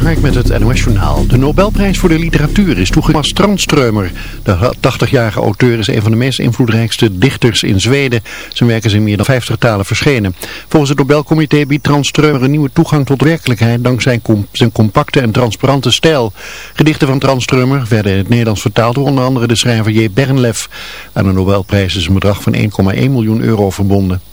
Hark met het NOS. De Nobelprijs voor de literatuur is toegekend als Strandströmer. De 80-jarige auteur is een van de meest invloedrijkste dichters in Zweden. Zijn werken zijn in meer dan 50 talen verschenen. Volgens het Nobelcomité biedt Strandströmer een nieuwe toegang tot werkelijkheid dankzij zijn compacte en transparante stijl. Gedichten van Strandströmer werden in het Nederlands vertaald door onder andere de schrijver J. Bernlef. Aan de Nobelprijs is een bedrag van 1,1 miljoen euro verbonden.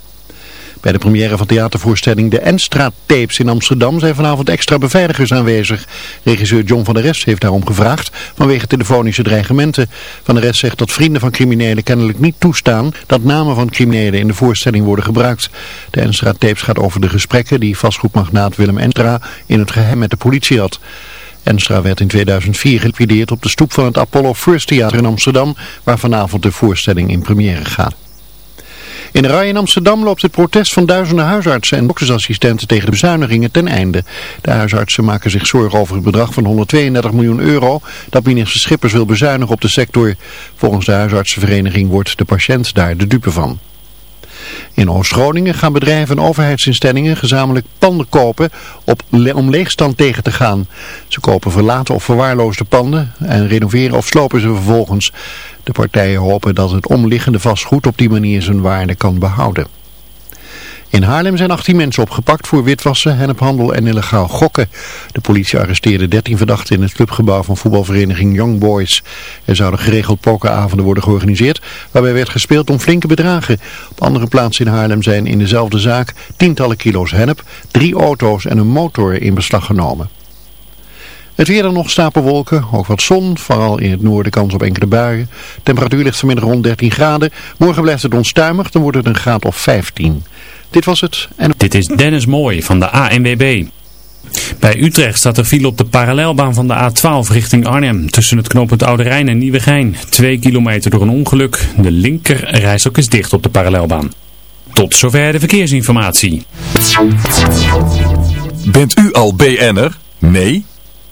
Bij de première van theatervoorstelling De Enstra Tapes in Amsterdam zijn vanavond extra beveiligers aanwezig. Regisseur John van der Rest heeft daarom gevraagd vanwege telefonische dreigementen. Van der Rest zegt dat vrienden van criminelen kennelijk niet toestaan dat namen van criminelen in de voorstelling worden gebruikt. De Enstra Tapes gaat over de gesprekken die vastgoedmagnaat Willem Enstra in het geheim met de politie had. Enstra werd in 2004 geliquideerd op de stoep van het Apollo First Theater in Amsterdam, waar vanavond de voorstelling in première gaat. In de rij in Amsterdam loopt het protest van duizenden huisartsen en doktersassistenten tegen de bezuinigingen ten einde. De huisartsen maken zich zorgen over het bedrag van 132 miljoen euro dat minister Schippers wil bezuinigen op de sector. Volgens de huisartsenvereniging wordt de patiënt daar de dupe van. In Oost-Groningen gaan bedrijven en overheidsinstellingen gezamenlijk panden kopen op, om leegstand tegen te gaan. Ze kopen verlaten of verwaarloosde panden en renoveren of slopen ze vervolgens. De partijen hopen dat het omliggende vastgoed op die manier zijn waarde kan behouden. In Haarlem zijn 18 mensen opgepakt voor witwassen, hennephandel en illegaal gokken. De politie arresteerde 13 verdachten in het clubgebouw van voetbalvereniging Young Boys. Er zouden geregeld pokeravonden worden georganiseerd, waarbij werd gespeeld om flinke bedragen. Op andere plaatsen in Haarlem zijn in dezelfde zaak tientallen kilo's hennep, drie auto's en een motor in beslag genomen. Het weer dan nog stapelwolken, ook wat zon, vooral in het noorden kans op enkele buien. Temperatuur ligt vanmiddag rond 13 graden. Morgen blijft het onstuimig, dan wordt het een graad of 15. Dit was het. En... Dit is Dennis Mooij van de ANWB. Bij Utrecht staat er file op de parallelbaan van de A12 richting Arnhem. Tussen het knooppunt Oude Rijn en Nieuwegein. Twee kilometer door een ongeluk. De linker ook is dicht op de parallelbaan. Tot zover de verkeersinformatie. Bent u al BN'er? Nee?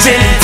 dance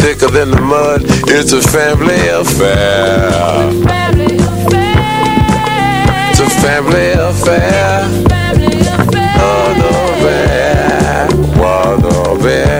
thicker than the mud. It's a family affair. Family affair. It's a family affair. Family affair. Oh, no, bear. Water bear.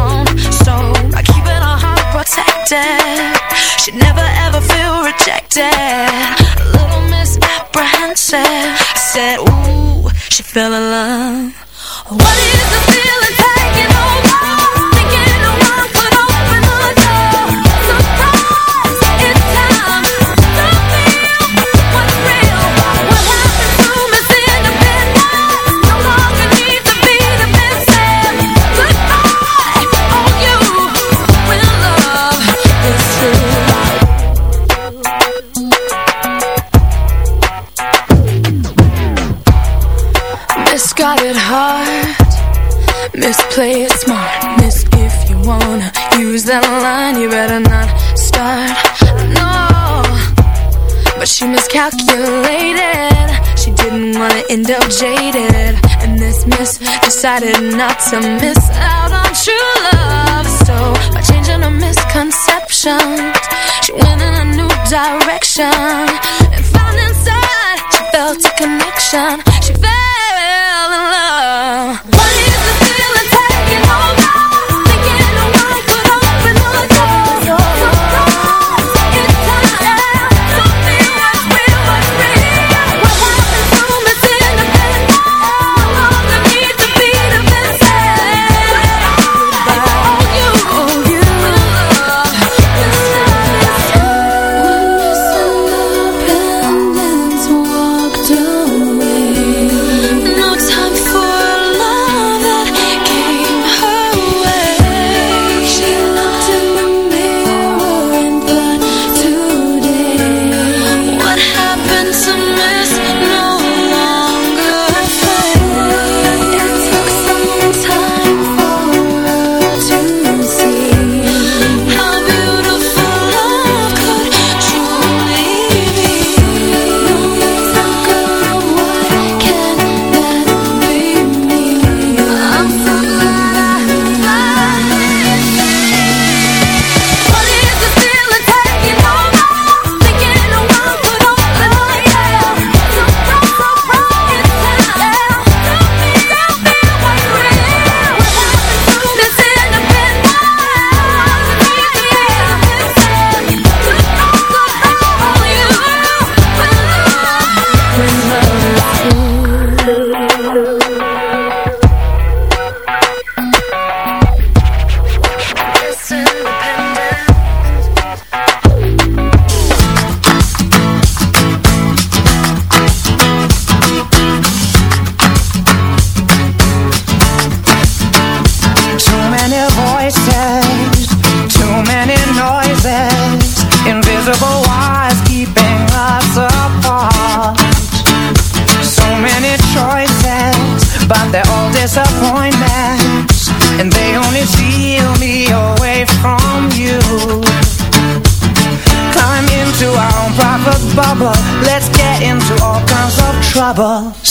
protected, she'd never ever feel rejected. Little Miss Apprehensive said, Ooh, she fell in love. What is the feeling taking over? Play it smart. Miss if you wanna use that line, you better not start. No, but she miscalculated. She didn't wanna end up jaded. And this miss decided not to miss out on true love. So by changing her misconceptions, she went in a new direction and found inside she felt a connection. She fell in love. Choices, but they're all disappointments, and they only steal me away from you. Climb into our own private bubble, let's get into all kinds of trouble.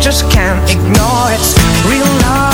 Just can't ignore It's real love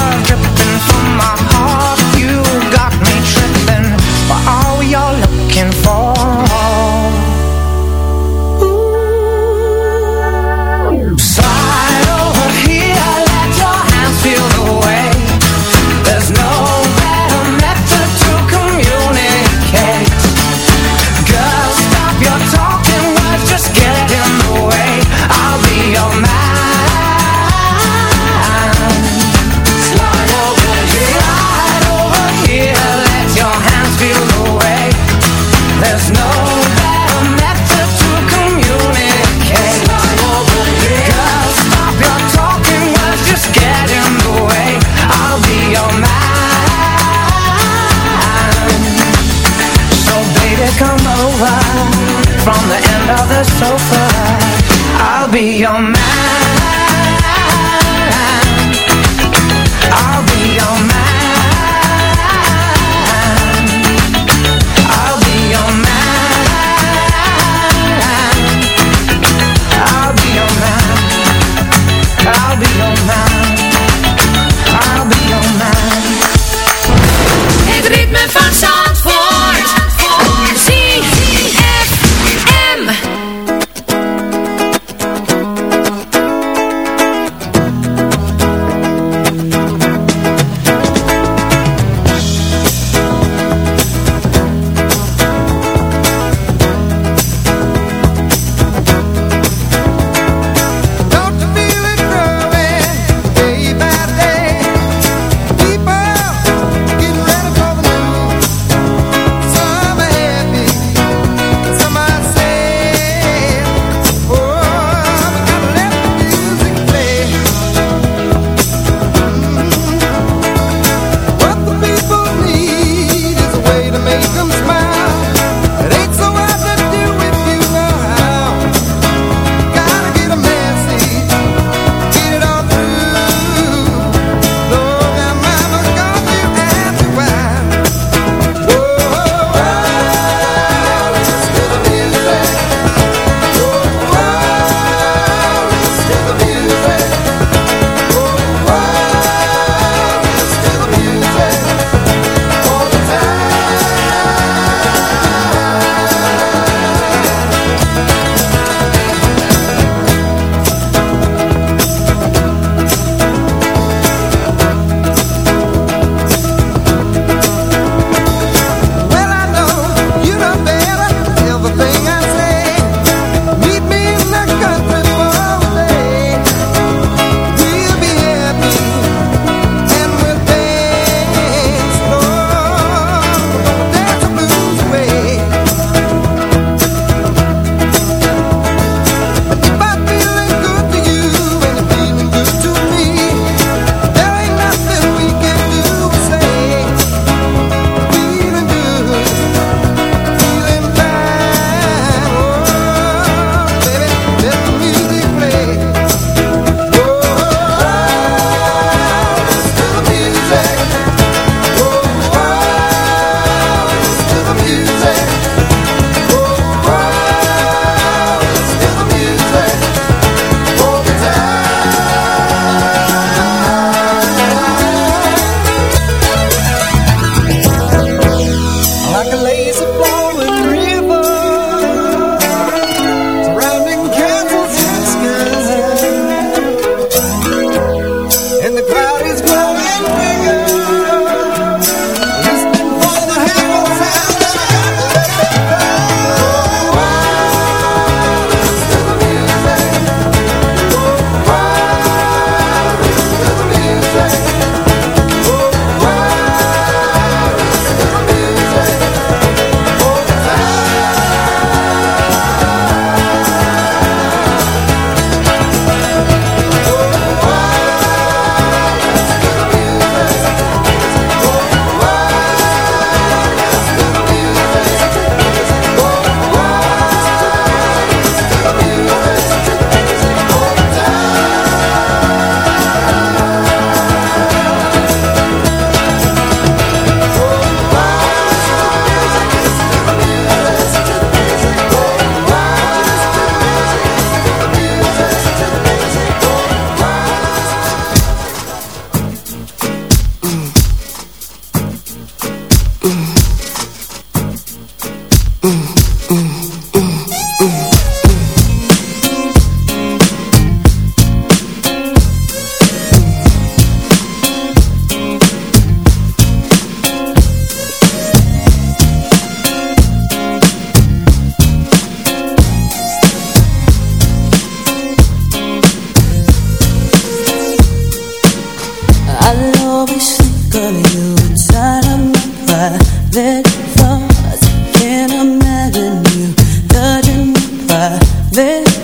can't imagine you touching me by this